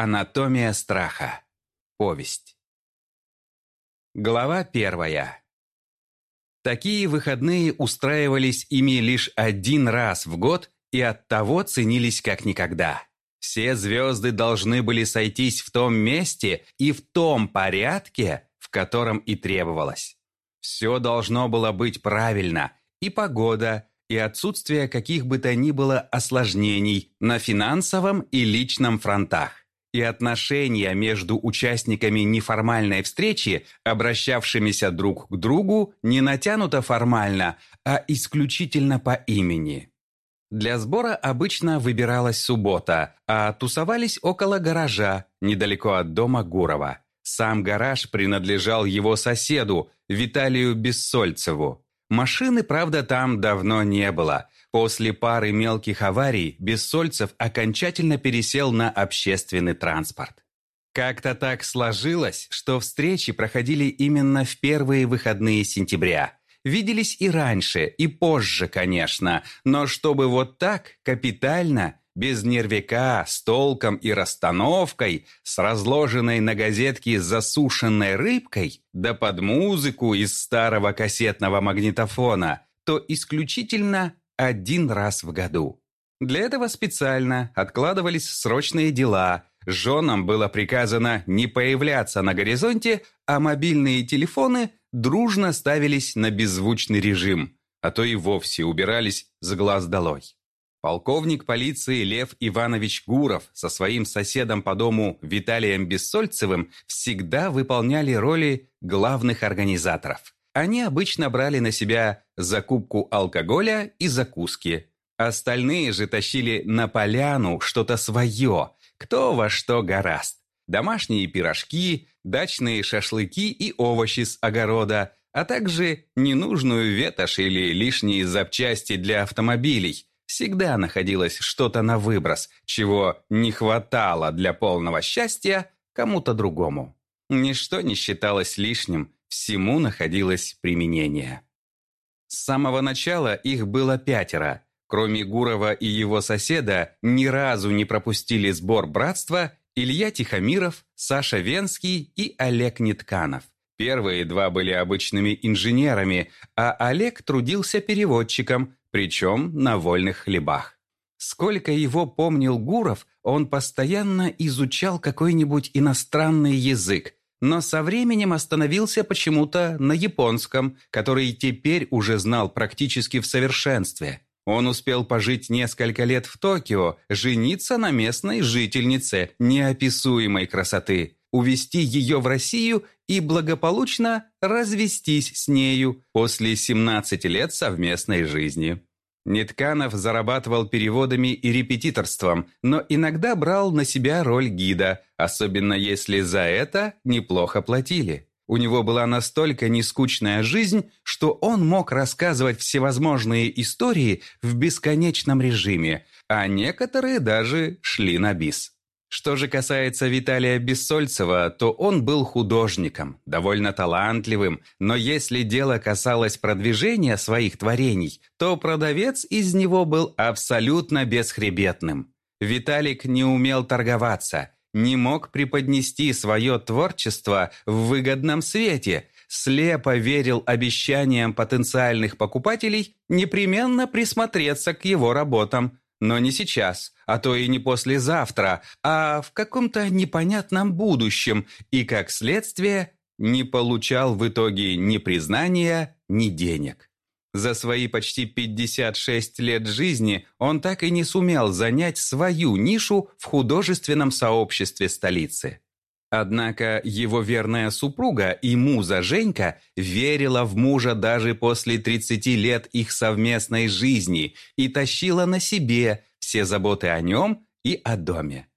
Анатомия страха. Повесть. Глава первая. Такие выходные устраивались ими лишь один раз в год и оттого ценились как никогда. Все звезды должны были сойтись в том месте и в том порядке, в котором и требовалось. Все должно было быть правильно, и погода, и отсутствие каких бы то ни было осложнений на финансовом и личном фронтах и отношения между участниками неформальной встречи, обращавшимися друг к другу, не натянуто формально, а исключительно по имени. Для сбора обычно выбиралась суббота, а тусовались около гаража, недалеко от дома Гурова. Сам гараж принадлежал его соседу, Виталию Бессольцеву. Машины, правда, там давно не было – После пары мелких аварий Бессольцев окончательно пересел на общественный транспорт. Как-то так сложилось, что встречи проходили именно в первые выходные сентября. Виделись и раньше, и позже, конечно, но чтобы вот так, капитально, без нервяка, с толком и расстановкой, с разложенной на газетке засушенной рыбкой, да под музыку из старого кассетного магнитофона, то исключительно один раз в году. Для этого специально откладывались срочные дела, женам было приказано не появляться на горизонте, а мобильные телефоны дружно ставились на беззвучный режим, а то и вовсе убирались с глаз долой. Полковник полиции Лев Иванович Гуров со своим соседом по дому Виталием Бессольцевым всегда выполняли роли главных организаторов – они обычно брали на себя закупку алкоголя и закуски. Остальные же тащили на поляну что-то свое, кто во что гораст. Домашние пирожки, дачные шашлыки и овощи с огорода, а также ненужную ветошь или лишние запчасти для автомобилей. Всегда находилось что-то на выброс, чего не хватало для полного счастья кому-то другому. Ничто не считалось лишним, Всему находилось применение. С самого начала их было пятеро. Кроме Гурова и его соседа, ни разу не пропустили сбор братства Илья Тихомиров, Саша Венский и Олег Нитканов. Первые два были обычными инженерами, а Олег трудился переводчиком, причем на вольных хлебах. Сколько его помнил Гуров, он постоянно изучал какой-нибудь иностранный язык, но со временем остановился почему-то на японском, который теперь уже знал практически в совершенстве. Он успел пожить несколько лет в Токио, жениться на местной жительнице неописуемой красоты, увезти ее в Россию и благополучно развестись с нею после 17 лет совместной жизни. Нетканов зарабатывал переводами и репетиторством, но иногда брал на себя роль гида, особенно если за это неплохо платили. У него была настолько нескучная жизнь, что он мог рассказывать всевозможные истории в бесконечном режиме, а некоторые даже шли на бис. Что же касается Виталия Бессольцева, то он был художником, довольно талантливым, но если дело касалось продвижения своих творений, то продавец из него был абсолютно бесхребетным. Виталик не умел торговаться, не мог преподнести свое творчество в выгодном свете, слепо верил обещаниям потенциальных покупателей непременно присмотреться к его работам, но не сейчас, а то и не послезавтра, а в каком-то непонятном будущем, и, как следствие, не получал в итоге ни признания, ни денег. За свои почти 56 лет жизни он так и не сумел занять свою нишу в художественном сообществе столицы. Однако его верная супруга и муза Женька верила в мужа даже после 30 лет их совместной жизни и тащила на себе все заботы о нем и о доме.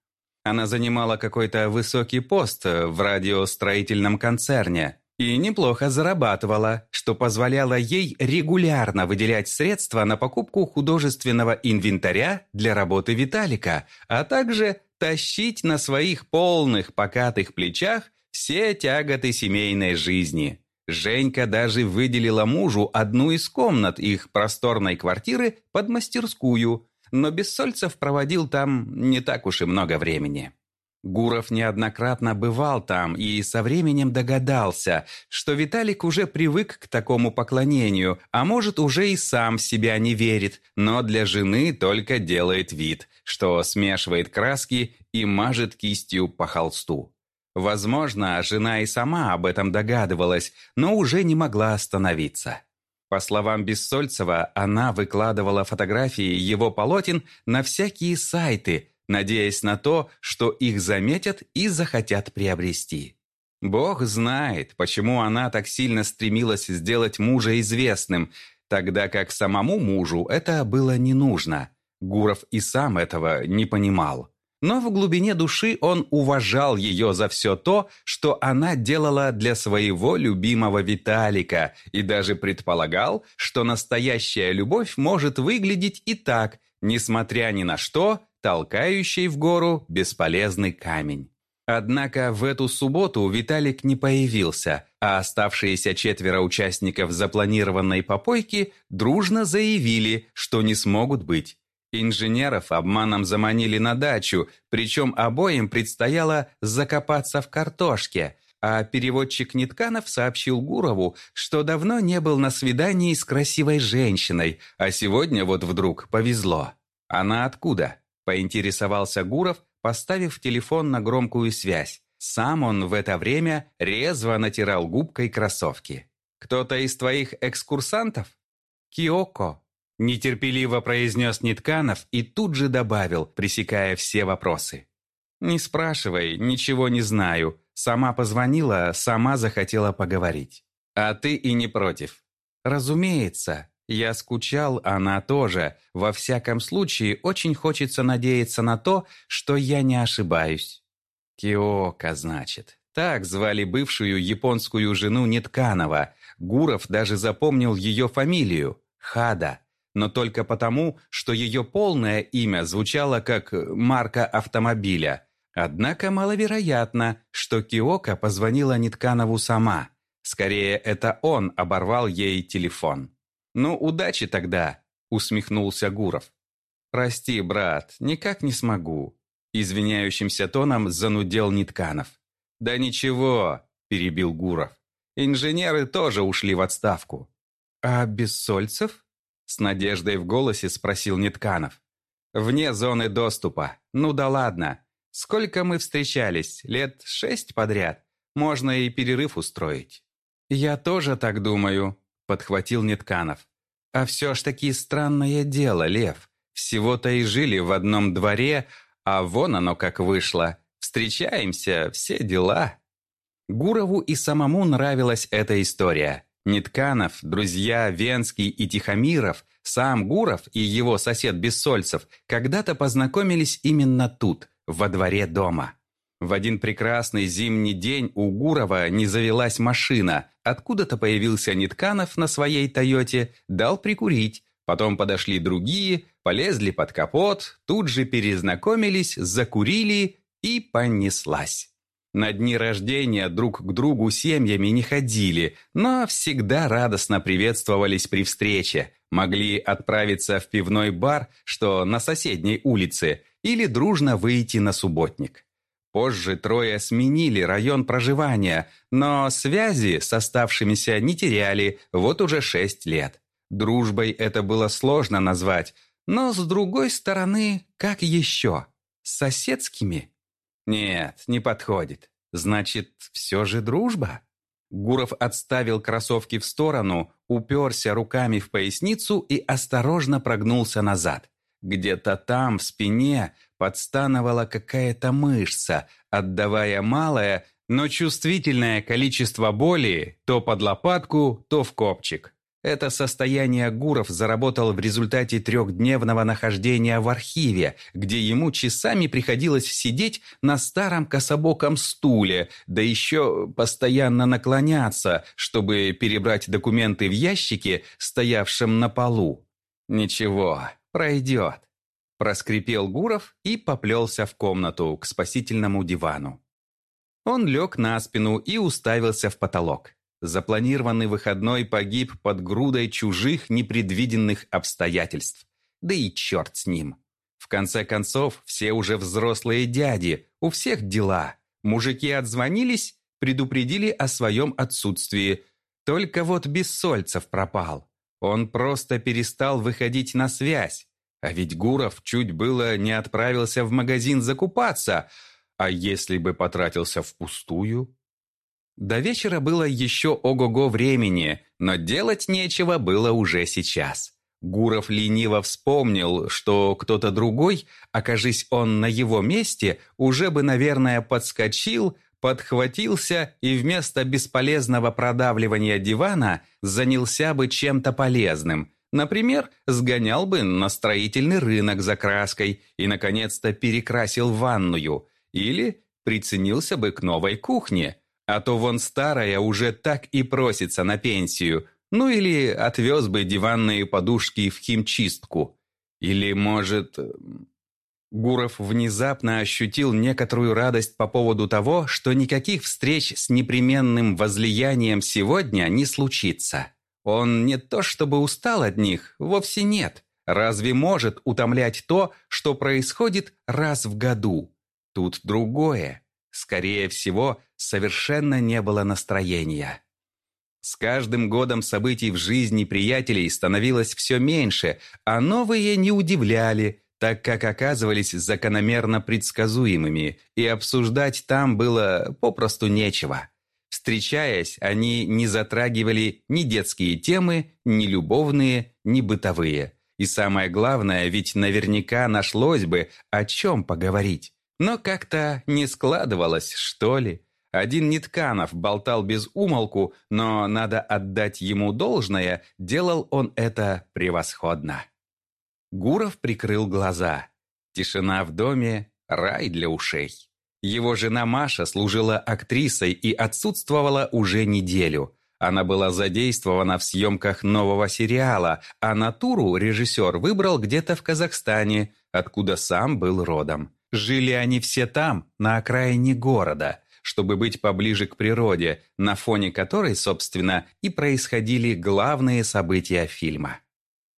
Она занимала какой-то высокий пост в радиостроительном концерне и неплохо зарабатывала, что позволяло ей регулярно выделять средства на покупку художественного инвентаря для работы Виталика, а также тащить на своих полных покатых плечах все тяготы семейной жизни. Женька даже выделила мужу одну из комнат их просторной квартиры под мастерскую, но Бессольцев проводил там не так уж и много времени. Гуров неоднократно бывал там и со временем догадался, что Виталик уже привык к такому поклонению, а может уже и сам себя не верит, но для жены только делает вид, что смешивает краски и мажет кистью по холсту. Возможно, жена и сама об этом догадывалась, но уже не могла остановиться. По словам Бессольцева, она выкладывала фотографии его полотен на всякие сайты, надеясь на то, что их заметят и захотят приобрести. Бог знает, почему она так сильно стремилась сделать мужа известным, тогда как самому мужу это было не нужно. Гуров и сам этого не понимал. Но в глубине души он уважал ее за все то, что она делала для своего любимого Виталика, и даже предполагал, что настоящая любовь может выглядеть и так, несмотря ни на что, толкающий в гору бесполезный камень. Однако в эту субботу Виталик не появился, а оставшиеся четверо участников запланированной попойки дружно заявили, что не смогут быть. Инженеров обманом заманили на дачу, причем обоим предстояло закопаться в картошке, а переводчик Нитканов сообщил Гурову, что давно не был на свидании с красивой женщиной, а сегодня вот вдруг повезло. Она откуда? Поинтересовался Гуров, поставив телефон на громкую связь. Сам он в это время резво натирал губкой кроссовки. «Кто-то из твоих экскурсантов?» «Киоко», Нетерпеливо произнес Нитканов и тут же добавил, пресекая все вопросы. «Не спрашивай, ничего не знаю. Сама позвонила, сама захотела поговорить. А ты и не против». «Разумеется. Я скучал, она тоже. Во всяком случае, очень хочется надеяться на то, что я не ошибаюсь». «Киока, значит». Так звали бывшую японскую жену Нитканова. Гуров даже запомнил ее фамилию – Хада но только потому, что ее полное имя звучало как марка автомобиля. Однако маловероятно, что Киока позвонила Нитканову сама. Скорее, это он оборвал ей телефон. «Ну, удачи тогда», — усмехнулся Гуров. «Прости, брат, никак не смогу», — извиняющимся тоном занудел Нитканов. «Да ничего», — перебил Гуров. «Инженеры тоже ушли в отставку». «А Бессольцев?» С надеждой в голосе спросил Нитканов. «Вне зоны доступа. Ну да ладно. Сколько мы встречались? Лет шесть подряд. Можно и перерыв устроить». «Я тоже так думаю», — подхватил Нитканов. «А все ж таки странное дело, Лев. Всего-то и жили в одном дворе, а вон оно как вышло. Встречаемся, все дела». Гурову и самому нравилась эта история. Нитканов, друзья Венский и Тихомиров, сам Гуров и его сосед Бессольцев когда-то познакомились именно тут, во дворе дома. В один прекрасный зимний день у Гурова не завелась машина. Откуда-то появился Нитканов на своей «Тойоте», дал прикурить. Потом подошли другие, полезли под капот, тут же перезнакомились, закурили и понеслась. На дни рождения друг к другу семьями не ходили, но всегда радостно приветствовались при встрече. Могли отправиться в пивной бар, что на соседней улице, или дружно выйти на субботник. Позже трое сменили район проживания, но связи с оставшимися не теряли вот уже шесть лет. Дружбой это было сложно назвать, но с другой стороны, как еще? С соседскими? Нет, не подходит. Значит, все же дружба? Гуров отставил кроссовки в сторону, уперся руками в поясницу и осторожно прогнулся назад. Где-то там, в спине, подстановала какая-то мышца, отдавая малое, но чувствительное количество боли то под лопатку, то в копчик. Это состояние Гуров заработал в результате трехдневного нахождения в архиве, где ему часами приходилось сидеть на старом кособоком стуле, да еще постоянно наклоняться, чтобы перебрать документы в ящике, стоявшем на полу. «Ничего, пройдет», – проскрипел Гуров и поплелся в комнату к спасительному дивану. Он лег на спину и уставился в потолок. Запланированный выходной погиб под грудой чужих непредвиденных обстоятельств. Да и черт с ним. В конце концов, все уже взрослые дяди, у всех дела. Мужики отзвонились, предупредили о своем отсутствии. Только вот Бессольцев пропал. Он просто перестал выходить на связь. А ведь Гуров чуть было не отправился в магазин закупаться. А если бы потратился впустую? До вечера было еще ого-го времени, но делать нечего было уже сейчас. Гуров лениво вспомнил, что кто-то другой, окажись он на его месте, уже бы, наверное, подскочил, подхватился и вместо бесполезного продавливания дивана занялся бы чем-то полезным. Например, сгонял бы на строительный рынок за краской и, наконец-то, перекрасил ванную. Или приценился бы к новой кухне. А то вон старая уже так и просится на пенсию – ну или отвез бы диванные подушки в химчистку. Или, может... Гуров внезапно ощутил некоторую радость по поводу того, что никаких встреч с непременным возлиянием сегодня не случится. Он не то чтобы устал от них, вовсе нет. Разве может утомлять то, что происходит раз в году? Тут другое. Скорее всего, совершенно не было настроения. С каждым годом событий в жизни приятелей становилось все меньше, а новые не удивляли, так как оказывались закономерно предсказуемыми, и обсуждать там было попросту нечего. Встречаясь, они не затрагивали ни детские темы, ни любовные, ни бытовые. И самое главное, ведь наверняка нашлось бы, о чем поговорить. Но как-то не складывалось, что ли. Один Нитканов болтал без умолку, но надо отдать ему должное, делал он это превосходно. Гуров прикрыл глаза. Тишина в доме – рай для ушей. Его жена Маша служила актрисой и отсутствовала уже неделю. Она была задействована в съемках нового сериала, а натуру режиссер выбрал где-то в Казахстане, откуда сам был родом. Жили они все там, на окраине города – чтобы быть поближе к природе, на фоне которой, собственно, и происходили главные события фильма.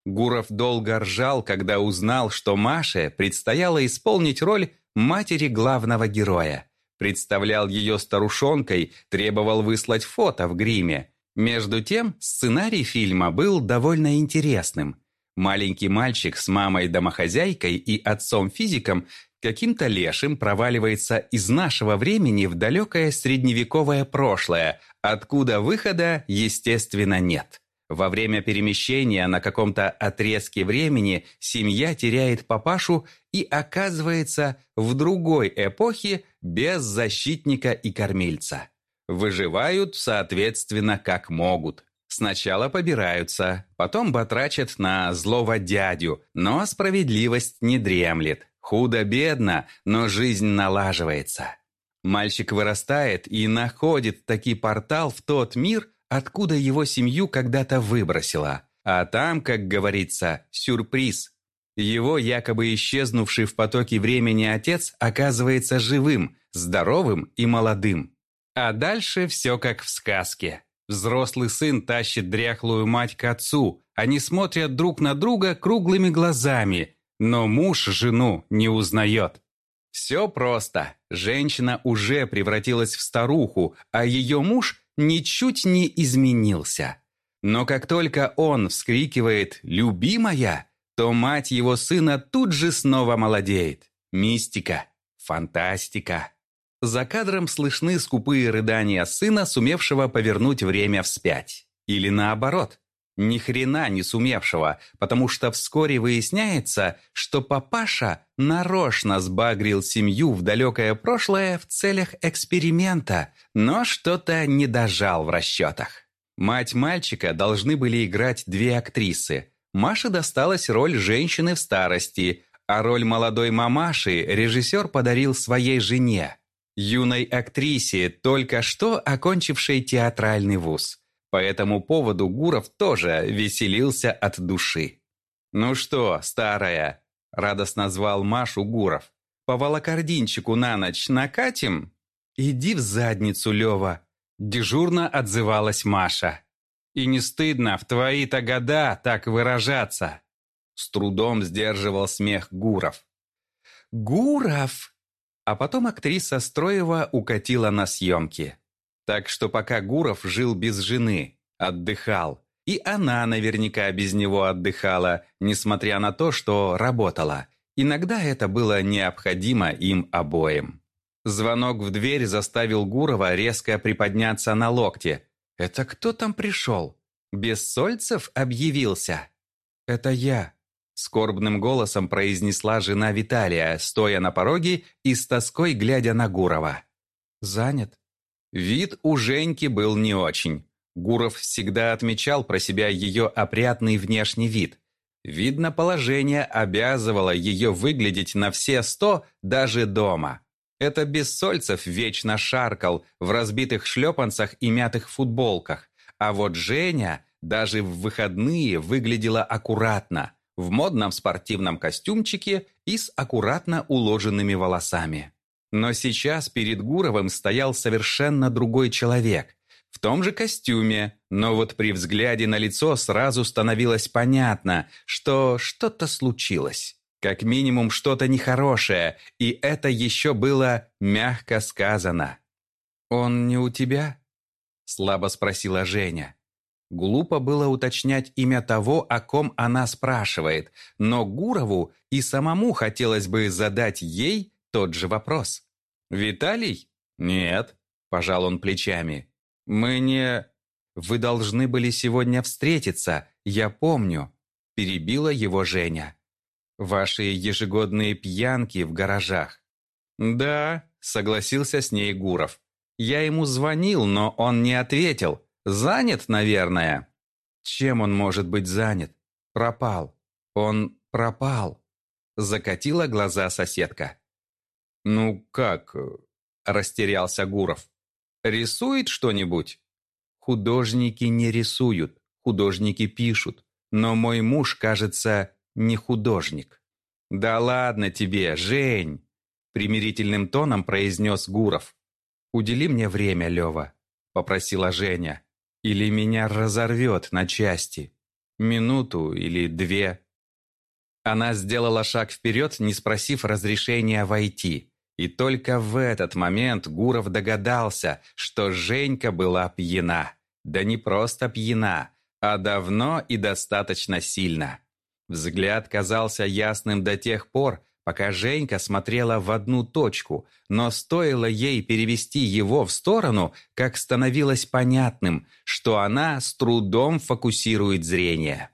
Гуров долго ржал, когда узнал, что Маше предстояло исполнить роль матери главного героя. Представлял ее старушонкой, требовал выслать фото в гриме. Между тем, сценарий фильма был довольно интересным. Маленький мальчик с мамой-домохозяйкой и отцом-физиком каким-то лешим проваливается из нашего времени в далекое средневековое прошлое, откуда выхода, естественно, нет. Во время перемещения на каком-то отрезке времени семья теряет папашу и оказывается в другой эпохе без защитника и кормильца. Выживают, соответственно, как могут. Сначала побираются, потом батрачат на злого дядю, но справедливость не дремлет. Худо-бедно, но жизнь налаживается. Мальчик вырастает и находит таки портал в тот мир, откуда его семью когда-то выбросило. А там, как говорится, сюрприз. Его якобы исчезнувший в потоке времени отец оказывается живым, здоровым и молодым. А дальше все как в сказке. Взрослый сын тащит дряхлую мать к отцу. Они смотрят друг на друга круглыми глазами, но муж жену не узнает. Все просто. Женщина уже превратилась в старуху, а ее муж ничуть не изменился. Но как только он вскрикивает «любимая», то мать его сына тут же снова молодеет. Мистика. Фантастика. За кадром слышны скупые рыдания сына, сумевшего повернуть время вспять. Или наоборот. Ни хрена не сумевшего, потому что вскоре выясняется, что папаша нарочно сбагрил семью в далекое прошлое в целях эксперимента, но что-то не дожал в расчетах. Мать мальчика должны были играть две актрисы. Маше досталась роль женщины в старости, а роль молодой мамаши режиссер подарил своей жене, юной актрисе, только что окончившей театральный вуз. По этому поводу Гуров тоже веселился от души. «Ну что, старая?» – радостно звал Машу Гуров. «По волокординчику на ночь накатим?» «Иди в задницу, Лева!» – дежурно отзывалась Маша. «И не стыдно в твои-то года так выражаться!» С трудом сдерживал смех Гуров. Гуров!» А потом актриса Строева укатила на съемки. Так что пока Гуров жил без жены, отдыхал, и она наверняка без него отдыхала, несмотря на то, что работала. Иногда это было необходимо им обоим. Звонок в дверь заставил Гурова резко приподняться на локте. «Это кто там пришел? Бессольцев объявился?» «Это я», — скорбным голосом произнесла жена Виталия, стоя на пороге и с тоской глядя на Гурова. «Занят?» Вид у Женьки был не очень. Гуров всегда отмечал про себя ее опрятный внешний вид. Видно, положение обязывало ее выглядеть на все сто даже дома. Это Бессольцев вечно шаркал в разбитых шлепанцах и мятых футболках. А вот Женя даже в выходные выглядела аккуратно, в модном спортивном костюмчике и с аккуратно уложенными волосами. Но сейчас перед Гуровым стоял совершенно другой человек, в том же костюме, но вот при взгляде на лицо сразу становилось понятно, что что-то случилось. Как минимум что-то нехорошее, и это еще было мягко сказано. «Он не у тебя?» – слабо спросила Женя. Глупо было уточнять имя того, о ком она спрашивает, но Гурову и самому хотелось бы задать ей тот же вопрос. «Виталий?» «Нет», – пожал он плечами. «Мы не...» «Вы должны были сегодня встретиться, я помню», – перебила его Женя. «Ваши ежегодные пьянки в гаражах». «Да», – согласился с ней Гуров. «Я ему звонил, но он не ответил. Занят, наверное». «Чем он может быть занят? Пропал. Он пропал». Закатила глаза соседка. «Ну как?» – растерялся Гуров. «Рисует что-нибудь?» «Художники не рисуют, художники пишут. Но мой муж, кажется, не художник». «Да ладно тебе, Жень!» – примирительным тоном произнес Гуров. «Удели мне время, Лева», – попросила Женя. «Или меня разорвет на части. Минуту или две». Она сделала шаг вперед, не спросив разрешения войти. И только в этот момент Гуров догадался, что Женька была пьяна. Да не просто пьяна, а давно и достаточно сильно. Взгляд казался ясным до тех пор, пока Женька смотрела в одну точку, но стоило ей перевести его в сторону, как становилось понятным, что она с трудом фокусирует зрение.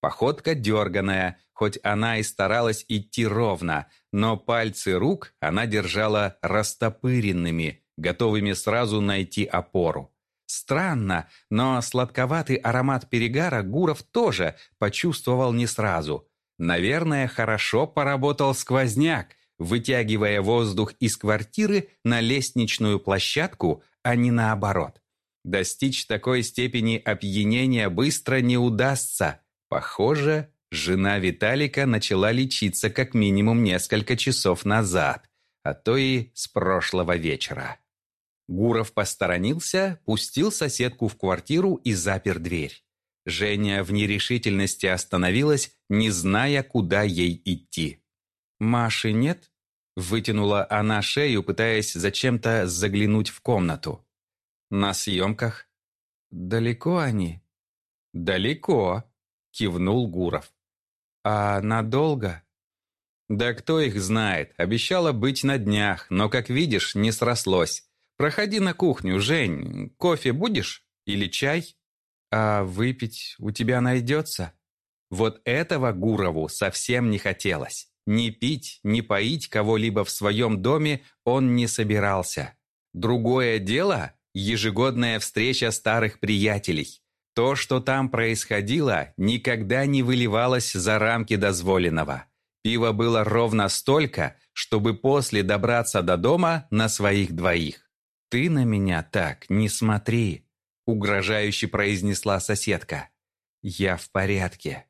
Походка дерганая, хоть она и старалась идти ровно, но пальцы рук она держала растопыренными, готовыми сразу найти опору. Странно, но сладковатый аромат перегара Гуров тоже почувствовал не сразу. Наверное, хорошо поработал сквозняк, вытягивая воздух из квартиры на лестничную площадку, а не наоборот. Достичь такой степени опьянения быстро не удастся. Похоже, Жена Виталика начала лечиться как минимум несколько часов назад, а то и с прошлого вечера. Гуров посторонился, пустил соседку в квартиру и запер дверь. Женя в нерешительности остановилась, не зная, куда ей идти. «Маши нет?» – вытянула она шею, пытаясь зачем-то заглянуть в комнату. «На съемках?» «Далеко они?» «Далеко», – кивнул Гуров. «А надолго?» «Да кто их знает. Обещала быть на днях, но, как видишь, не срослось. Проходи на кухню, Жень. Кофе будешь? Или чай?» «А выпить у тебя найдется?» Вот этого Гурову совсем не хотелось. Ни пить, ни поить кого-либо в своем доме он не собирался. Другое дело – ежегодная встреча старых приятелей. То, что там происходило, никогда не выливалось за рамки дозволенного. Пива было ровно столько, чтобы после добраться до дома на своих двоих. «Ты на меня так не смотри», — угрожающе произнесла соседка. «Я в порядке».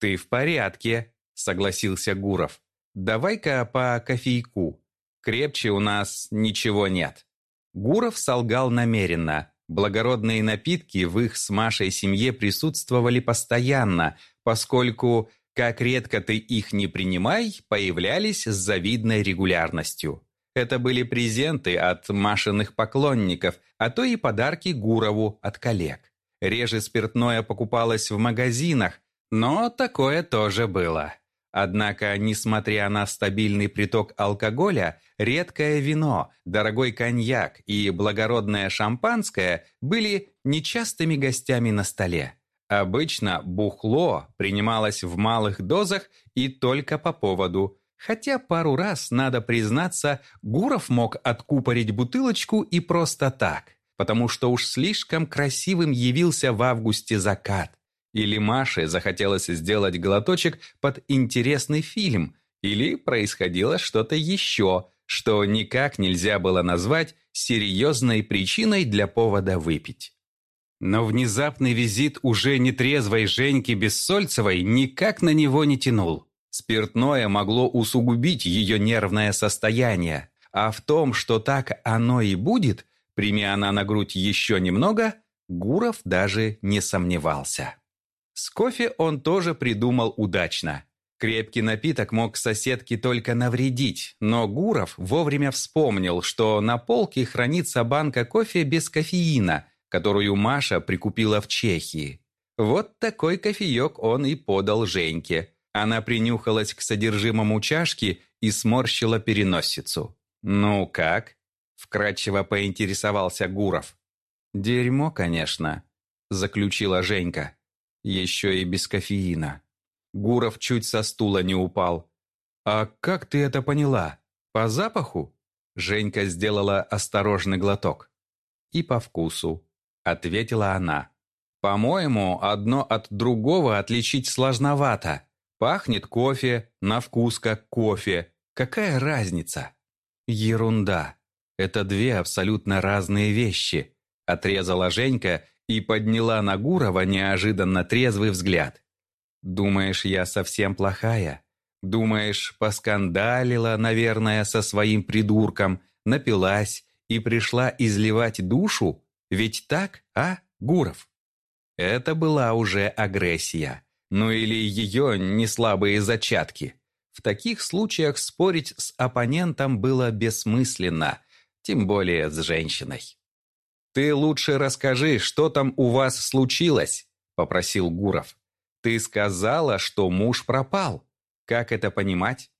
«Ты в порядке», — согласился Гуров. «Давай-ка по кофейку. Крепче у нас ничего нет». Гуров солгал намеренно, Благородные напитки в их с Машей семье присутствовали постоянно, поскольку, Как редко ты их не принимай, появлялись с завидной регулярностью. Это были презенты от Машиных поклонников, а то и подарки Гурову от коллег. Реже спиртное покупалось в магазинах, но такое тоже было. Однако, несмотря на стабильный приток алкоголя, редкое вино, дорогой коньяк и благородное шампанское были нечастыми гостями на столе. Обычно бухло принималось в малых дозах и только по поводу, хотя пару раз, надо признаться, Гуров мог откупорить бутылочку и просто так, потому что уж слишком красивым явился в августе закат. Или Маше захотелось сделать глоточек под интересный фильм, или происходило что-то еще, что никак нельзя было назвать серьезной причиной для повода выпить. Но внезапный визит уже нетрезвой Женьки Бессольцевой никак на него не тянул. Спиртное могло усугубить ее нервное состояние, а в том, что так оно и будет, прими она на грудь еще немного, Гуров даже не сомневался. С кофе он тоже придумал удачно. Крепкий напиток мог соседке только навредить, но Гуров вовремя вспомнил, что на полке хранится банка кофе без кофеина, которую Маша прикупила в Чехии. Вот такой кофеек он и подал Женьке. Она принюхалась к содержимому чашки и сморщила переносицу. «Ну как?» – вкратчиво поинтересовался Гуров. «Дерьмо, конечно», – заключила Женька еще и без кофеина. Гуров чуть со стула не упал. «А как ты это поняла? По запаху?» Женька сделала осторожный глоток. «И по вкусу», — ответила она. «По-моему, одно от другого отличить сложновато. Пахнет кофе, на вкус как кофе. Какая разница?» «Ерунда. Это две абсолютно разные вещи», — отрезала Женька и подняла на Гурова неожиданно трезвый взгляд. «Думаешь, я совсем плохая? Думаешь, поскандалила, наверное, со своим придурком, напилась и пришла изливать душу? Ведь так, а, Гуров?» Это была уже агрессия. Ну или ее неслабые зачатки. В таких случаях спорить с оппонентом было бессмысленно, тем более с женщиной. «Ты лучше расскажи, что там у вас случилось?» – попросил Гуров. «Ты сказала, что муж пропал. Как это понимать?»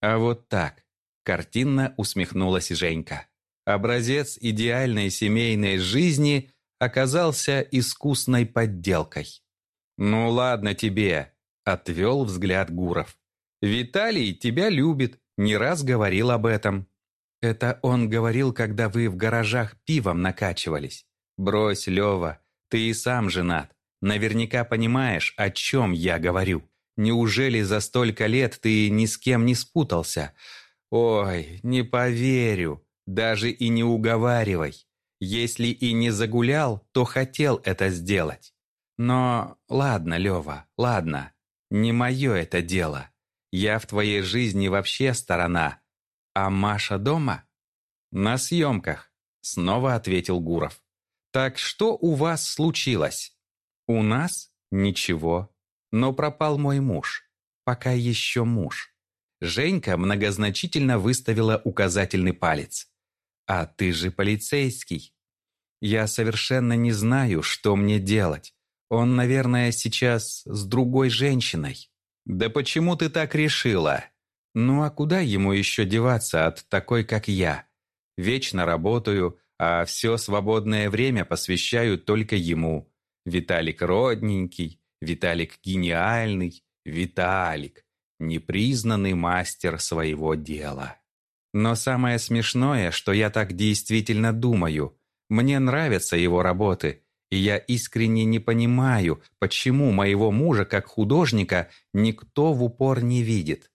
«А вот так», – картинно усмехнулась Женька. Образец идеальной семейной жизни оказался искусной подделкой. «Ну ладно тебе», – отвел взгляд Гуров. «Виталий тебя любит, не раз говорил об этом. Это он говорил, когда вы в гаражах пивом накачивались. Брось, Лева, ты и сам женат. Наверняка понимаешь, о чем я говорю. Неужели за столько лет ты ни с кем не спутался? Ой, не поверю. Даже и не уговаривай. Если и не загулял, то хотел это сделать. Но ладно, Лева, ладно. Не мое это дело. Я в твоей жизни вообще сторона. «А Маша дома?» «На съемках», — снова ответил Гуров. «Так что у вас случилось?» «У нас ничего. Но пропал мой муж. Пока еще муж». Женька многозначительно выставила указательный палец. «А ты же полицейский. Я совершенно не знаю, что мне делать. Он, наверное, сейчас с другой женщиной». «Да почему ты так решила?» Ну а куда ему еще деваться от такой, как я? Вечно работаю, а все свободное время посвящаю только ему. Виталик родненький, Виталик гениальный, Виталик, непризнанный мастер своего дела. Но самое смешное, что я так действительно думаю. Мне нравятся его работы, и я искренне не понимаю, почему моего мужа как художника никто в упор не видит.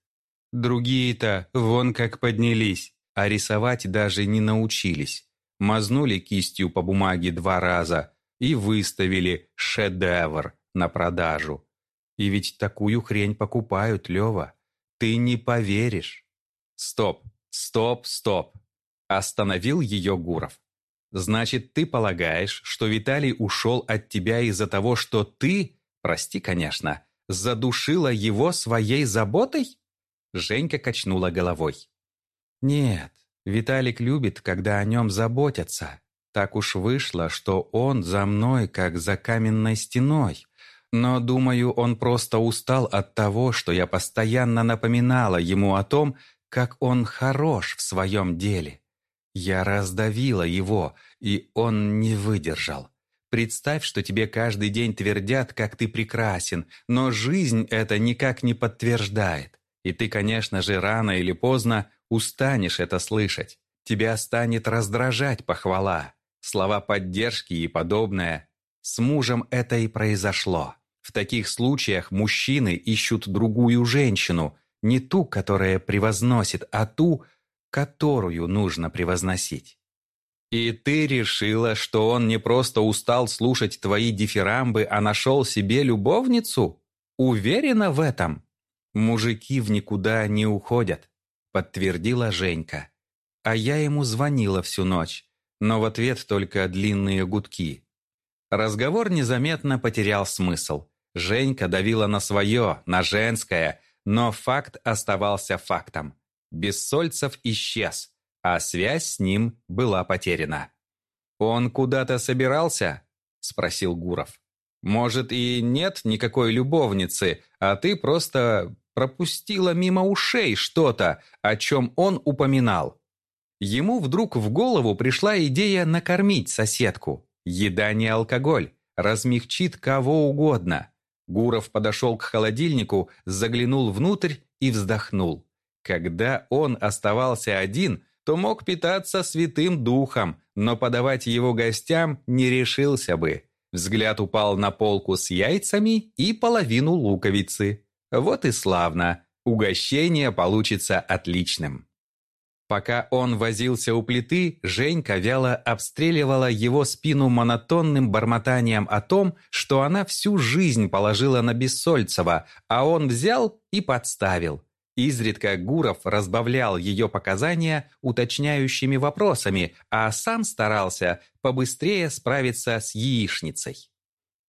Другие-то вон как поднялись, а рисовать даже не научились. Мазнули кистью по бумаге два раза и выставили шедевр на продажу. И ведь такую хрень покупают, Лева. Ты не поверишь. Стоп, стоп, стоп. Остановил ее Гуров. Значит, ты полагаешь, что Виталий ушел от тебя из-за того, что ты, прости, конечно, задушила его своей заботой? Женька качнула головой. Нет, Виталик любит, когда о нем заботятся. Так уж вышло, что он за мной, как за каменной стеной. Но, думаю, он просто устал от того, что я постоянно напоминала ему о том, как он хорош в своем деле. Я раздавила его, и он не выдержал. Представь, что тебе каждый день твердят, как ты прекрасен, но жизнь это никак не подтверждает. И ты, конечно же, рано или поздно устанешь это слышать. Тебя станет раздражать похвала, слова поддержки и подобное. С мужем это и произошло. В таких случаях мужчины ищут другую женщину, не ту, которая превозносит, а ту, которую нужно превозносить. И ты решила, что он не просто устал слушать твои дифирамбы, а нашел себе любовницу? Уверена в этом? Мужики в никуда не уходят, подтвердила Женька. А я ему звонила всю ночь, но в ответ только длинные гудки. Разговор незаметно потерял смысл. Женька давила на свое, на женское, но факт оставался фактом. Бессольцев исчез, а связь с ним была потеряна. «Он куда-то собирался?» – спросил Гуров. «Может, и нет никакой любовницы, а ты просто пропустила мимо ушей что-то, о чем он упоминал». Ему вдруг в голову пришла идея накормить соседку. Еда не алкоголь, размягчит кого угодно. Гуров подошел к холодильнику, заглянул внутрь и вздохнул. Когда он оставался один, то мог питаться святым духом, но подавать его гостям не решился бы. Взгляд упал на полку с яйцами и половину луковицы. Вот и славно, угощение получится отличным. Пока он возился у плиты, Женька вяло обстреливала его спину монотонным бормотанием о том, что она всю жизнь положила на Бессольцева, а он взял и подставил. Изредка Гуров разбавлял ее показания уточняющими вопросами, а сам старался побыстрее справиться с яичницей.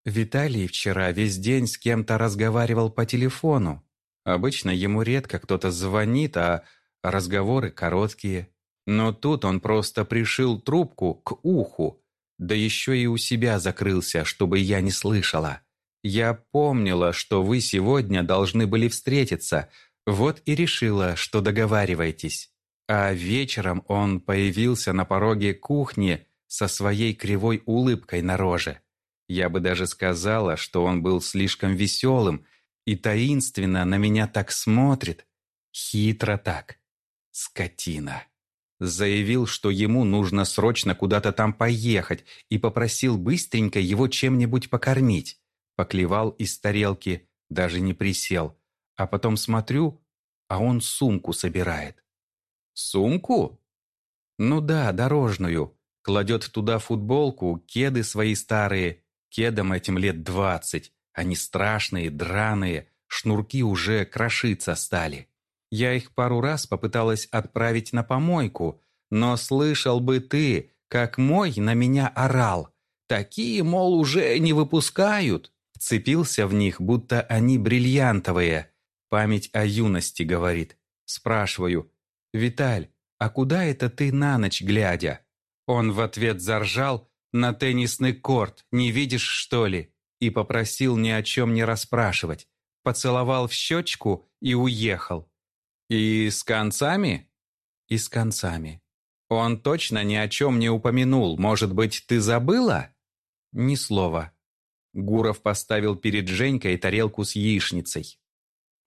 Виталий вчера весь день с кем-то разговаривал по телефону. Обычно ему редко кто-то звонит, а разговоры короткие. Но тут он просто пришил трубку к уху, да еще и у себя закрылся, чтобы я не слышала. Я помнила, что вы сегодня должны были встретиться, вот и решила, что договариваетесь. А вечером он появился на пороге кухни со своей кривой улыбкой на роже. Я бы даже сказала, что он был слишком веселым и таинственно на меня так смотрит. Хитро так. Скотина. Заявил, что ему нужно срочно куда-то там поехать и попросил быстренько его чем-нибудь покормить. Поклевал из тарелки, даже не присел. А потом смотрю, а он сумку собирает. Сумку? Ну да, дорожную. Кладет туда футболку, кеды свои старые. Кедам этим лет двадцать. Они страшные, драные, шнурки уже крошиться стали. Я их пару раз попыталась отправить на помойку, но слышал бы ты, как мой на меня орал. Такие, мол, уже не выпускают. Вцепился в них, будто они бриллиантовые. Память о юности говорит. Спрашиваю, «Виталь, а куда это ты на ночь глядя?» Он в ответ заржал, «На теннисный корт, не видишь, что ли?» И попросил ни о чем не расспрашивать. Поцеловал в щечку и уехал. «И с концами?» «И с концами». «Он точно ни о чем не упомянул. Может быть, ты забыла?» «Ни слова». Гуров поставил перед Женькой тарелку с яичницей.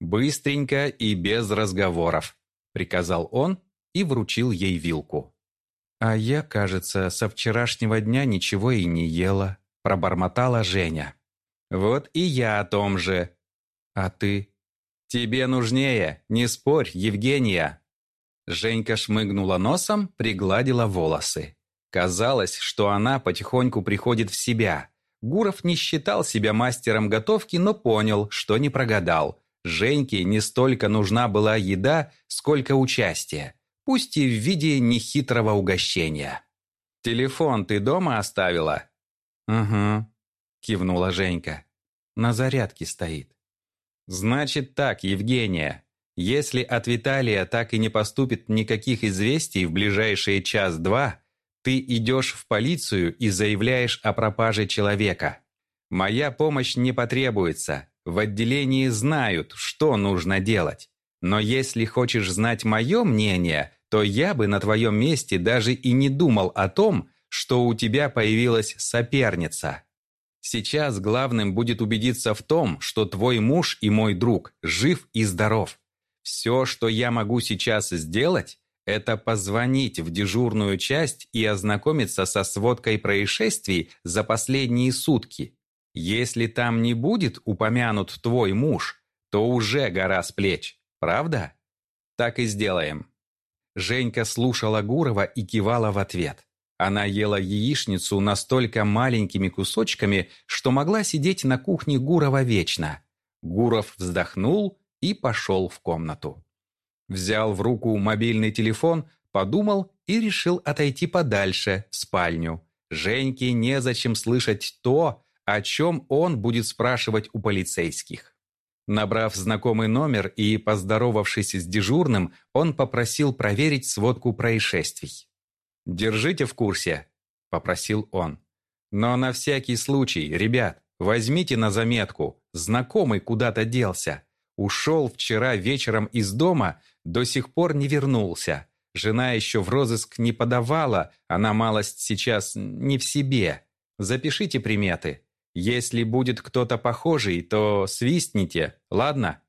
«Быстренько и без разговоров», — приказал он и вручил ей вилку. «А я, кажется, со вчерашнего дня ничего и не ела», — пробормотала Женя. «Вот и я о том же». «А ты?» «Тебе нужнее, не спорь, Евгения». Женька шмыгнула носом, пригладила волосы. Казалось, что она потихоньку приходит в себя. Гуров не считал себя мастером готовки, но понял, что не прогадал. Женьке не столько нужна была еда, сколько участие, пусть и в виде нехитрого угощения. «Телефон ты дома оставила?» «Угу», – кивнула Женька. «На зарядке стоит». «Значит так, Евгения. Если от Виталия так и не поступит никаких известий в ближайшие час-два, ты идешь в полицию и заявляешь о пропаже человека. Моя помощь не потребуется. В отделении знают, что нужно делать. Но если хочешь знать мое мнение, то я бы на твоем месте даже и не думал о том, что у тебя появилась соперница. Сейчас главным будет убедиться в том, что твой муж и мой друг жив и здоров. Все, что я могу сейчас сделать, это позвонить в дежурную часть и ознакомиться со сводкой происшествий за последние сутки. Если там не будет упомянут твой муж, то уже гора с плеч, правда? Так и сделаем. Женька слушала Гурова и кивала в ответ. Она ела яичницу настолько маленькими кусочками, что могла сидеть на кухне Гурова вечно. Гуров вздохнул и пошел в комнату. Взял в руку мобильный телефон, подумал и решил отойти подальше, в спальню. Женьке незачем слышать то, о чем он будет спрашивать у полицейских. Набрав знакомый номер и поздоровавшись с дежурным, он попросил проверить сводку происшествий. «Держите в курсе», – попросил он. «Но на всякий случай, ребят, возьмите на заметку, знакомый куда-то делся. Ушел вчера вечером из дома, до сих пор не вернулся. Жена еще в розыск не подавала, она малость сейчас не в себе. Запишите приметы. Если будет кто-то похожий, то свистните, ладно?»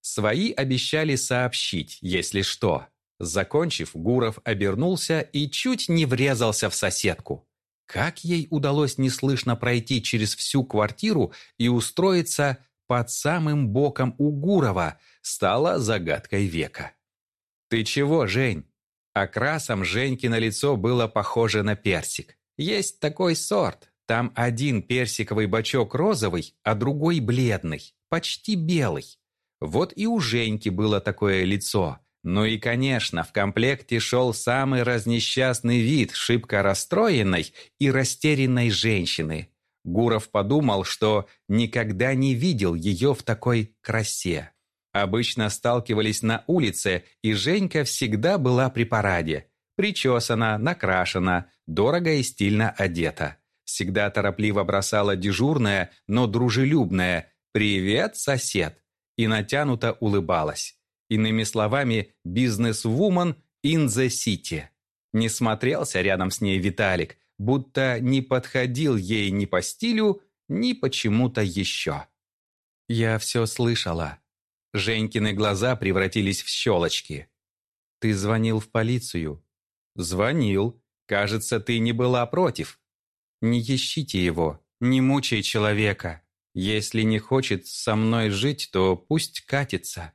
Свои обещали сообщить, если что. Закончив, Гуров обернулся и чуть не врезался в соседку. Как ей удалось неслышно пройти через всю квартиру и устроиться под самым боком у Гурова стала загадкой века. «Ты чего, Жень?» Окрасом Женьки на лицо было похоже на персик. Есть такой сорт. Там один персиковый бачок розовый, а другой бледный, почти белый. Вот и у Женьки было такое лицо. Ну и, конечно, в комплекте шел самый разнесчастный вид шибко расстроенной и растерянной женщины – Гуров подумал, что никогда не видел ее в такой красе. Обычно сталкивались на улице, и Женька всегда была при параде. Причесана, накрашена, дорого и стильно одета. Всегда торопливо бросала дежурная, но дружелюбная «Привет, сосед!» и натянуто улыбалась. Иными словами, бизнес-вумен in the city. Не смотрелся рядом с ней Виталик, будто не подходил ей ни по стилю, ни почему-то еще. Я все слышала. Женькины глаза превратились в щелочки. «Ты звонил в полицию?» «Звонил. Кажется, ты не была против». «Не ищите его, не мучай человека. Если не хочет со мной жить, то пусть катится».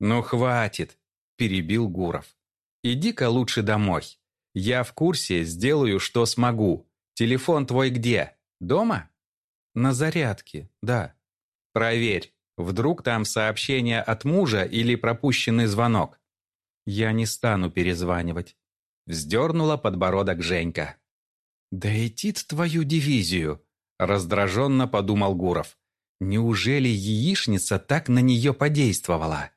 «Ну хватит», – перебил Гуров. «Иди-ка лучше домой. Я в курсе, сделаю, что смогу. Телефон твой где? Дома? На зарядке, да. Проверь. Вдруг там сообщение от мужа или пропущенный звонок. Я не стану перезванивать. Вздернула подбородок Женька. «Да идти твою дивизию!» Раздраженно подумал Гуров. Неужели яичница так на нее подействовала?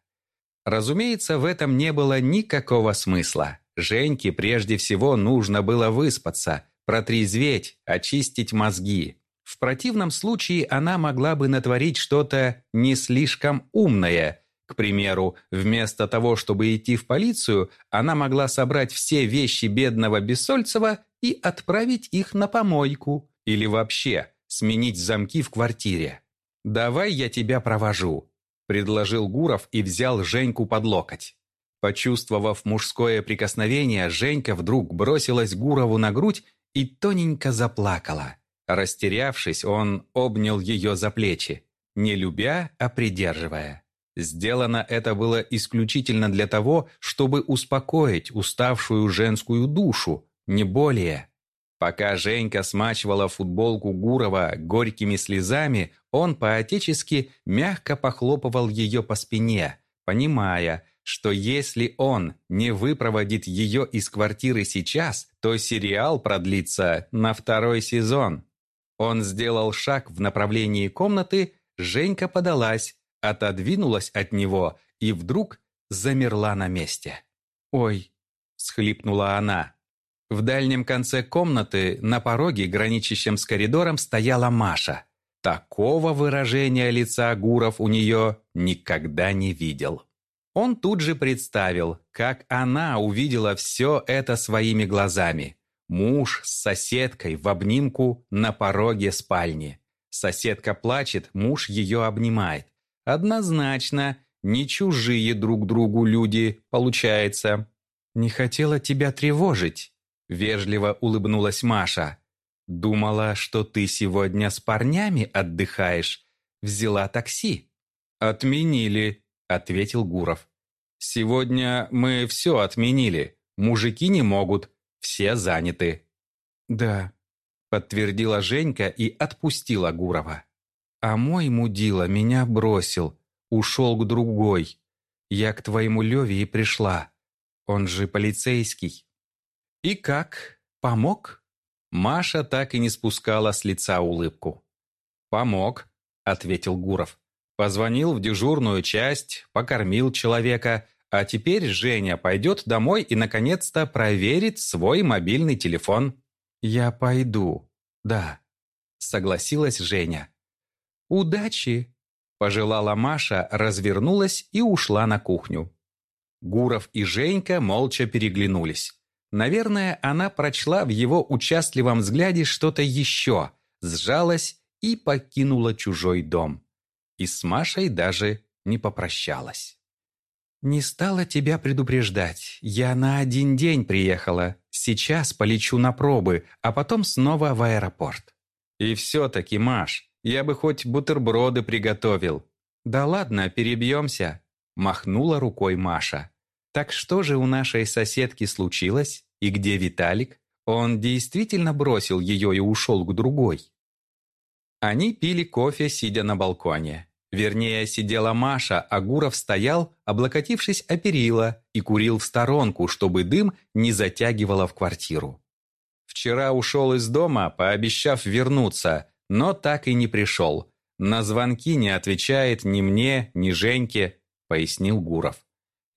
Разумеется, в этом не было никакого смысла. Женьке прежде всего нужно было выспаться, протрезветь, очистить мозги. В противном случае она могла бы натворить что-то не слишком умное. К примеру, вместо того, чтобы идти в полицию, она могла собрать все вещи бедного Бессольцева и отправить их на помойку. Или вообще сменить замки в квартире. «Давай я тебя провожу», – предложил Гуров и взял Женьку под локоть. Почувствовав мужское прикосновение, Женька вдруг бросилась Гурову на грудь и тоненько заплакала. Растерявшись, он обнял ее за плечи, не любя, а придерживая. Сделано это было исключительно для того, чтобы успокоить уставшую женскую душу, не более. Пока Женька смачивала футболку Гурова горькими слезами, он поотечески мягко похлопывал ее по спине, понимая, что если он не выпроводит ее из квартиры сейчас, то сериал продлится на второй сезон. Он сделал шаг в направлении комнаты, Женька подалась, отодвинулась от него и вдруг замерла на месте. «Ой!» – схлипнула она. В дальнем конце комнаты, на пороге, граничащем с коридором, стояла Маша. Такого выражения лица Гуров у нее никогда не видел. Он тут же представил, как она увидела все это своими глазами. Муж с соседкой в обнимку на пороге спальни. Соседка плачет, муж ее обнимает. Однозначно, не чужие друг другу люди, получается. «Не хотела тебя тревожить», — вежливо улыбнулась Маша. «Думала, что ты сегодня с парнями отдыхаешь. Взяла такси». «Отменили», — ответил Гуров. «Сегодня мы все отменили. Мужики не могут, все заняты». «Да», — подтвердила Женька и отпустила Гурова. «А мой мудила меня бросил, ушел к другой. Я к твоему Леве и пришла. Он же полицейский». «И как? Помог?» Маша так и не спускала с лица улыбку. «Помог», — ответил Гуров. Позвонил в дежурную часть, покормил человека, а теперь Женя пойдет домой и, наконец-то, проверит свой мобильный телефон. «Я пойду, да», — согласилась Женя. «Удачи!» – пожелала Маша, развернулась и ушла на кухню. Гуров и Женька молча переглянулись. Наверное, она прочла в его участливом взгляде что-то еще, сжалась и покинула чужой дом и с Машей даже не попрощалась. «Не стала тебя предупреждать. Я на один день приехала. Сейчас полечу на пробы, а потом снова в аэропорт». «И все-таки, Маш, я бы хоть бутерброды приготовил». «Да ладно, перебьемся», – махнула рукой Маша. «Так что же у нашей соседки случилось? И где Виталик? Он действительно бросил ее и ушел к другой?» Они пили кофе, сидя на балконе. Вернее, сидела Маша, а Гуров стоял, облокотившись о перила, и курил в сторонку, чтобы дым не затягивало в квартиру. Вчера ушел из дома, пообещав вернуться, но так и не пришел. На звонки не отвечает ни мне, ни Женьке, пояснил Гуров.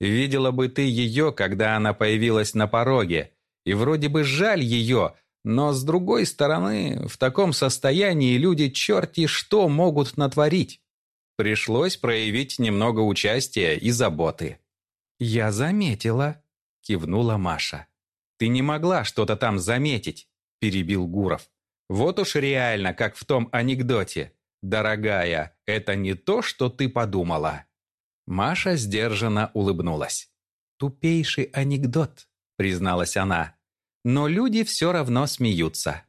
Видела бы ты ее, когда она появилась на пороге. И вроде бы жаль ее, но с другой стороны, в таком состоянии люди черти что могут натворить. Пришлось проявить немного участия и заботы. «Я заметила», – кивнула Маша. «Ты не могла что-то там заметить», – перебил Гуров. «Вот уж реально, как в том анекдоте. Дорогая, это не то, что ты подумала». Маша сдержанно улыбнулась. «Тупейший анекдот», – призналась она. «Но люди все равно смеются».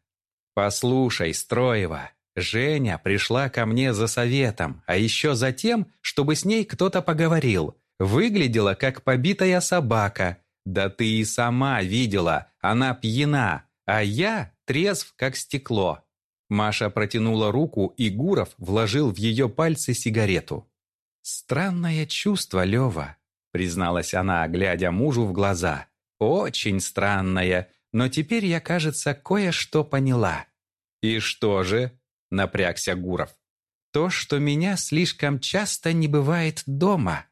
«Послушай, Строева, Женя пришла ко мне за советом, а еще за тем, чтобы с ней кто-то поговорил. Выглядела как побитая собака. Да ты и сама видела, она пьяна, а я трезв, как стекло. Маша протянула руку, и Гуров вложил в ее пальцы сигарету. «Странное чувство, Лева», — призналась она, глядя мужу в глаза. «Очень странное, но теперь я, кажется, кое-что поняла». «И что же?» напрягся Гуров. То, что меня слишком часто не бывает дома.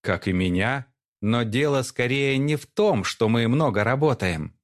Как и меня. Но дело скорее не в том, что мы много работаем.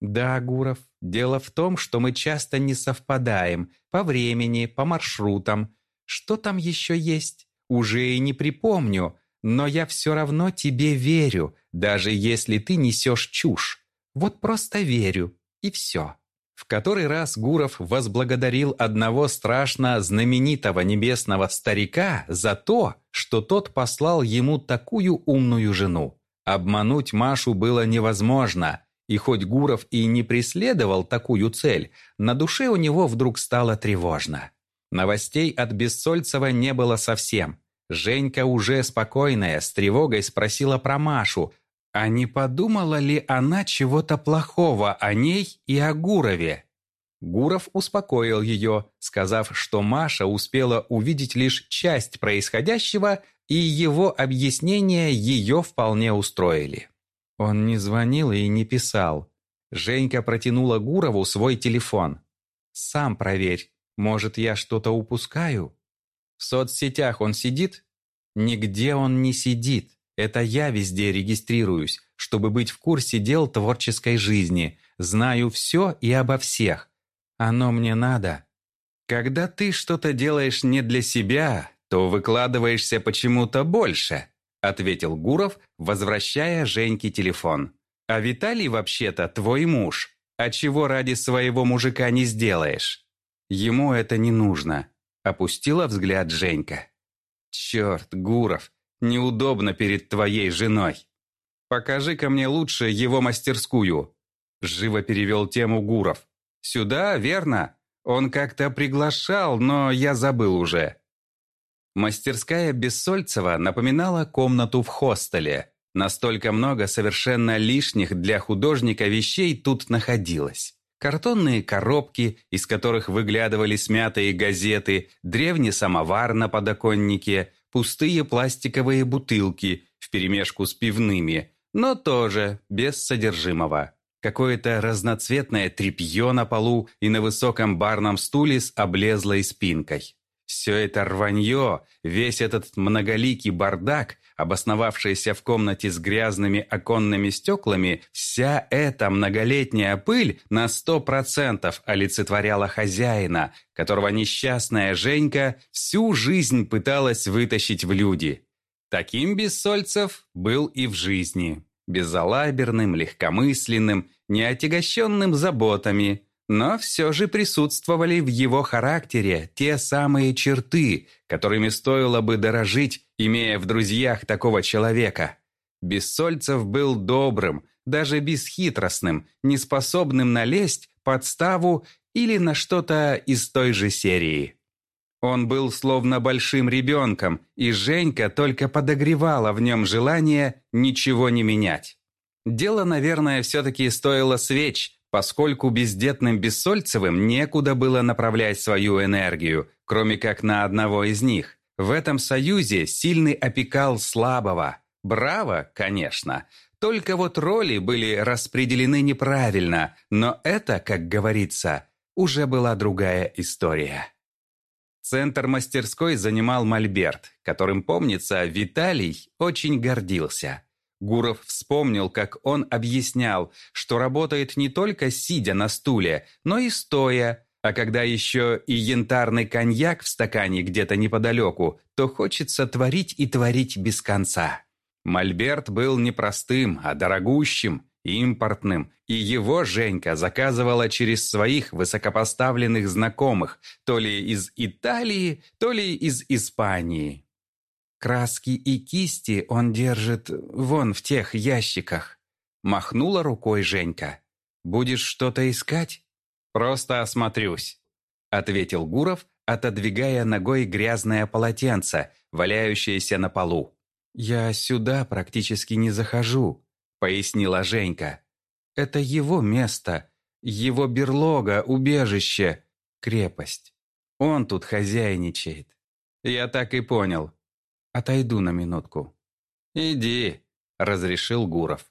Да, Гуров, дело в том, что мы часто не совпадаем по времени, по маршрутам. Что там еще есть? Уже и не припомню, но я все равно тебе верю, даже если ты несешь чушь. Вот просто верю, и все. В который раз Гуров возблагодарил одного страшно знаменитого небесного старика за то, что тот послал ему такую умную жену. Обмануть Машу было невозможно, и хоть Гуров и не преследовал такую цель, на душе у него вдруг стало тревожно. Новостей от Бессольцева не было совсем. Женька уже спокойная, с тревогой спросила про Машу, а не подумала ли она чего-то плохого о ней и о Гурове? Гуров успокоил ее, сказав, что Маша успела увидеть лишь часть происходящего, и его объяснения ее вполне устроили. Он не звонил и не писал. Женька протянула Гурову свой телефон. «Сам проверь, может, я что-то упускаю?» «В соцсетях он сидит?» Нигде он не сидит. Это я везде регистрируюсь, чтобы быть в курсе дел творческой жизни. Знаю все и обо всех. Оно мне надо. Когда ты что-то делаешь не для себя, то выкладываешься почему-то больше, ответил Гуров, возвращая Женьке телефон. А Виталий вообще-то твой муж. А чего ради своего мужика не сделаешь? Ему это не нужно. Опустила взгляд Женька. Черт, Гуров, неудобно перед твоей женой. Покажи-ка мне лучше его мастерскую. Живо перевел тему Гуров. Сюда, верно? Он как-то приглашал, но я забыл уже. Мастерская Бессольцева напоминала комнату в хостеле. Настолько много совершенно лишних для художника вещей тут находилось. Картонные коробки, из которых выглядывали смятые газеты, древний самовар на подоконнике, пустые пластиковые бутылки вперемешку с пивными, но тоже без содержимого. Какое-то разноцветное тряпье на полу и на высоком барном стуле с облезлой спинкой. Все это рванье, весь этот многоликий бардак, обосновавшийся в комнате с грязными оконными стеклами, вся эта многолетняя пыль на сто процентов олицетворяла хозяина, которого несчастная Женька всю жизнь пыталась вытащить в люди. Таким Бессольцев был и в жизни. Безалаберным, легкомысленным, неотягощенным заботами – но все же присутствовали в его характере те самые черты, которыми стоило бы дорожить, имея в друзьях такого человека. Бессольцев был добрым, даже бесхитростным, неспособным налезть, подставу или на что-то из той же серии. Он был словно большим ребенком, и Женька только подогревала в нем желание ничего не менять. Дело, наверное, все-таки стоило свеч – поскольку бездетным Бессольцевым некуда было направлять свою энергию, кроме как на одного из них. В этом союзе сильный опекал слабого. Браво, конечно. Только вот роли были распределены неправильно, но это, как говорится, уже была другая история. Центр мастерской занимал Мольберт, которым, помнится, Виталий очень гордился – Гуров вспомнил, как он объяснял, что работает не только сидя на стуле, но и стоя, а когда еще и янтарный коньяк в стакане где-то неподалеку, то хочется творить и творить без конца. Мольберт был не простым, а дорогущим, импортным, и его Женька заказывала через своих высокопоставленных знакомых, то ли из Италии, то ли из Испании. Краски и кисти он держит вон в тех ящиках. Махнула рукой Женька. Будешь что-то искать? Просто осмотрюсь, ответил Гуров, отодвигая ногой грязное полотенце, валяющееся на полу. «Я сюда практически не захожу», — пояснила Женька. «Это его место, его берлога, убежище, крепость. Он тут хозяйничает». «Я так и понял», Отойду на минутку». «Иди», — разрешил Гуров.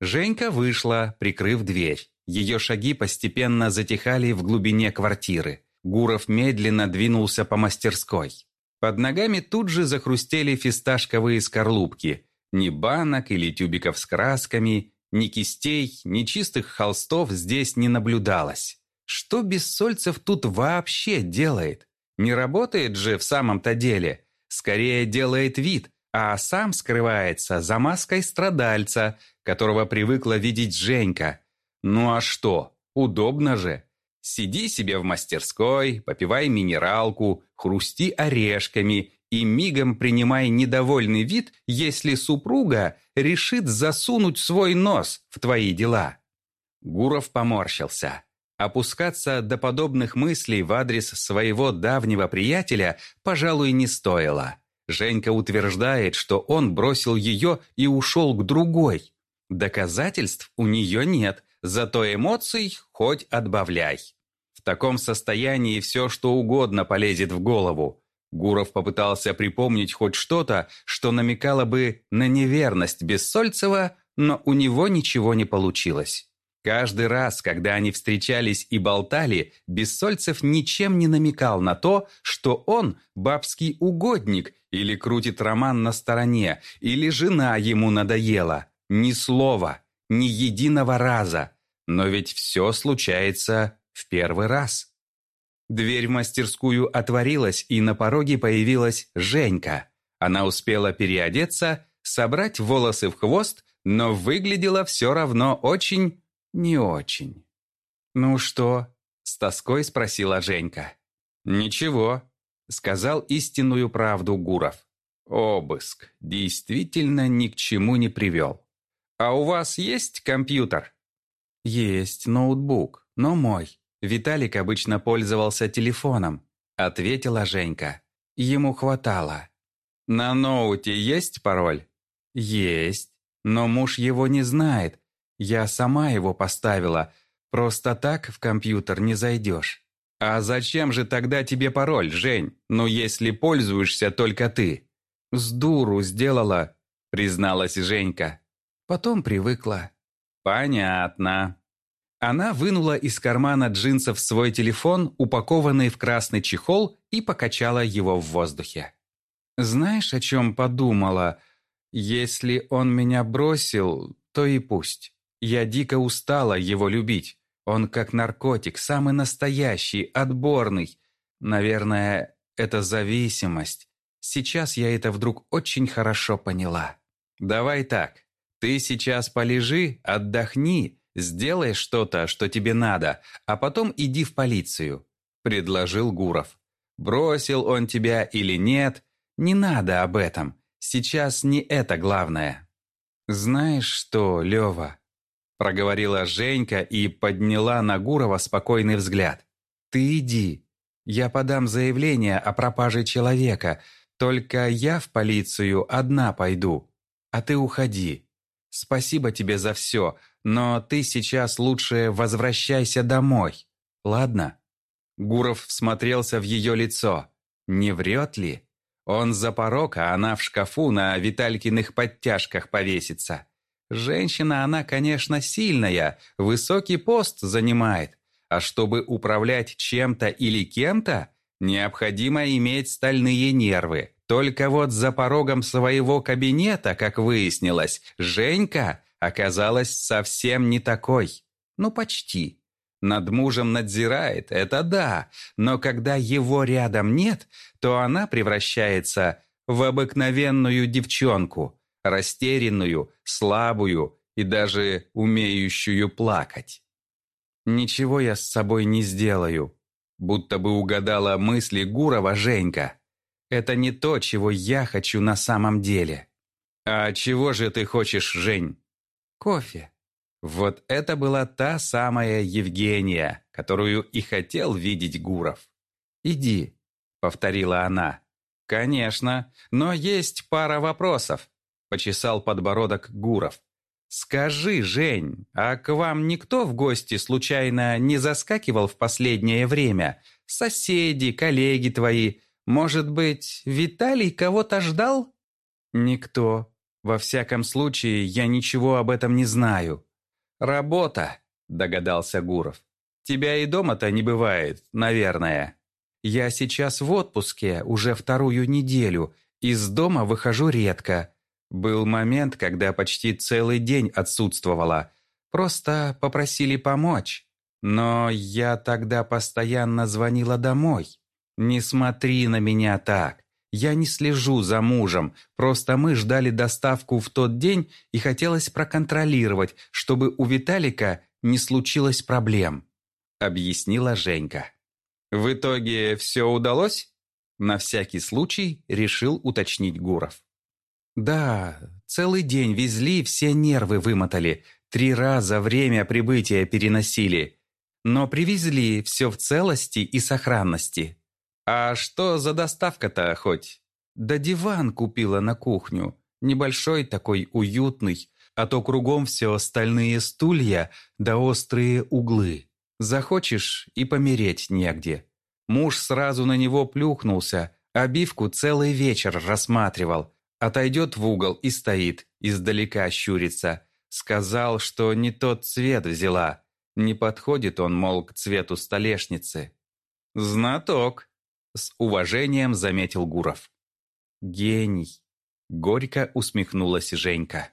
Женька вышла, прикрыв дверь. Ее шаги постепенно затихали в глубине квартиры. Гуров медленно двинулся по мастерской. Под ногами тут же захрустели фисташковые скорлупки. Ни банок или тюбиков с красками, ни кистей, ни чистых холстов здесь не наблюдалось. Что Бессольцев тут вообще делает? Не работает же в самом-то деле – скорее делает вид, а сам скрывается за маской страдальца, которого привыкла видеть Женька. Ну а что, удобно же. Сиди себе в мастерской, попивай минералку, хрусти орешками и мигом принимай недовольный вид, если супруга решит засунуть свой нос в твои дела. Гуров поморщился. Опускаться до подобных мыслей в адрес своего давнего приятеля, пожалуй, не стоило. Женька утверждает, что он бросил ее и ушел к другой. Доказательств у нее нет, зато эмоций хоть отбавляй. В таком состоянии все, что угодно полезет в голову. Гуров попытался припомнить хоть что-то, что намекало бы на неверность Бессольцева, но у него ничего не получилось. Каждый раз, когда они встречались и болтали, Бессольцев ничем не намекал на то, что он бабский угодник Или крутит роман на стороне, или жена ему надоела. Ни слова, ни единого раза. Но ведь все случается в первый раз. Дверь в мастерскую отворилась, и на пороге появилась Женька. Она успела переодеться, собрать волосы в хвост, но выглядела все равно очень... не очень. «Ну что?» – с тоской спросила Женька. «Ничего», – сказал истинную правду Гуров. «Обыск действительно ни к чему не привел. А у вас есть компьютер?» «Есть ноутбук, но мой. Виталик обычно пользовался телефоном», – ответила Женька. Ему хватало. «На ноуте есть пароль?» «Есть, но муж его не знает. Я сама его поставила. Просто так в компьютер не зайдешь». «А зачем же тогда тебе пароль, Жень? Ну, если пользуешься только ты?» «С дуру сделала», — призналась Женька. Потом привыкла. «Понятно». Она вынула из кармана джинсов свой телефон, упакованный в красный чехол, и покачала его в воздухе. «Знаешь, о чем подумала? Если он меня бросил, то и пусть. Я дико устала его любить. Он как наркотик, самый настоящий, отборный. Наверное, это зависимость. Сейчас я это вдруг очень хорошо поняла. Давай так. Ты сейчас полежи, отдохни, сделай что-то, что тебе надо, а потом иди в полицию», – предложил Гуров. «Бросил он тебя или нет, не надо об этом. Сейчас не это главное». «Знаешь что, Лева, проговорила Женька и подняла на Гурова спокойный взгляд. «Ты иди. Я подам заявление о пропаже человека. Только я в полицию одна пойду. А ты уходи. Спасибо тебе за все, но ты сейчас лучше возвращайся домой. Ладно?» Гуров всмотрелся в ее лицо. Не врет ли? Он за порог, а она в шкафу на Виталькиных подтяжках повесится. Женщина она, конечно, сильная, высокий пост занимает, а чтобы управлять чем-то или кем-то, необходимо иметь стальные нервы. Только вот за порогом своего кабинета, как выяснилось, Женька оказалась совсем не такой. Ну, почти. Над мужем надзирает, это да, но когда его рядом нет, то она превращается в обыкновенную девчонку, растерянную, слабую и даже умеющую плакать. «Ничего я с собой не сделаю», будто бы угадала мысли Гурова Женька. «Это не то, чего я хочу на самом деле». «А чего же ты хочешь, Жень?» «Кофе». Вот это была та самая Евгения, которую и хотел видеть Гуров. «Иди», — повторила она. «Конечно, но есть пара вопросов. – почесал подбородок Гуров. «Скажи, Жень, а к вам никто в гости случайно не заскакивал в последнее время? Соседи, коллеги твои? Может быть, Виталий кого-то ждал?» «Никто. Во всяком случае, я ничего об этом не знаю». «Работа», – догадался Гуров. «Тебя и дома-то не бывает, наверное». «Я сейчас в отпуске уже вторую неделю. Из дома выхожу редко. Был момент, когда почти целый день отсутствовала. Просто попросили помочь. Но я тогда постоянно звонила домой. «Не смотри на меня так. Я не слежу за мужем. Просто мы ждали доставку в тот день и хотелось проконтролировать, чтобы у Виталика не случилось проблем», — объяснила Женька. «В итоге все удалось?» На всякий случай решил уточнить Гуров. «Да, целый день везли, все нервы вымотали, три раза время прибытия переносили. Но привезли все в целости и сохранности. А что за доставка-то хоть?» «Да диван купила на кухню, небольшой такой уютный, а то кругом все остальные стулья да острые углы. Захочешь и помереть негде». Муж сразу на него плюхнулся, обивку целый вечер рассматривал – Отойдет в угол и стоит, издалека щурится. Сказал, что не тот цвет взяла. Не подходит он, мол, к цвету столешницы. «Знаток», — с уважением заметил Гуров. Гений. Горько усмехнулась Женька.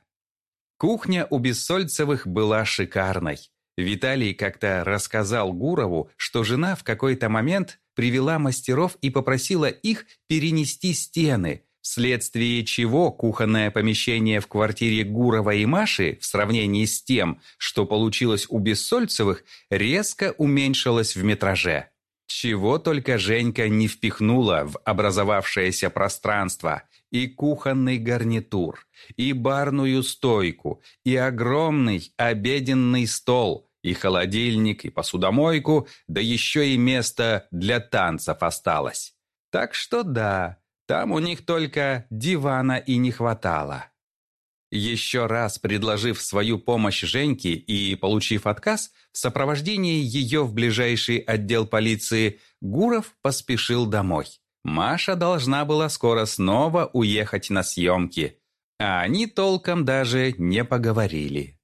Кухня у Бессольцевых была шикарной. Виталий как-то рассказал Гурову, что жена в какой-то момент привела мастеров и попросила их перенести стены, вследствие чего кухонное помещение в квартире Гурова и Маши в сравнении с тем, что получилось у Бессольцевых, резко уменьшилось в метраже. Чего только Женька не впихнула в образовавшееся пространство. И кухонный гарнитур, и барную стойку, и огромный обеденный стол, и холодильник, и посудомойку, да еще и место для танцев осталось. Так что да, там у них только дивана и не хватало. Еще раз предложив свою помощь Женьке и получив отказ, в сопровождении ее в ближайший отдел полиции Гуров поспешил домой. Маша должна была скоро снова уехать на съемки, а они толком даже не поговорили.